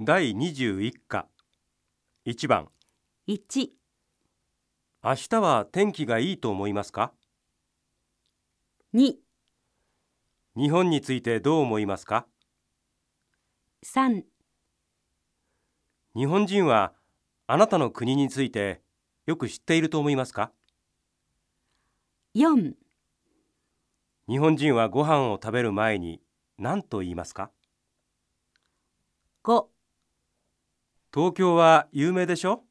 第21課。1番。1、明日は天気がいいと思いますか？2、日本についてどう思いますか？3、日本人はあなたの国についてよく知っていると思いますか？4、日本人はご飯を食べる前に何と言いますか？5東京は有名でしょ？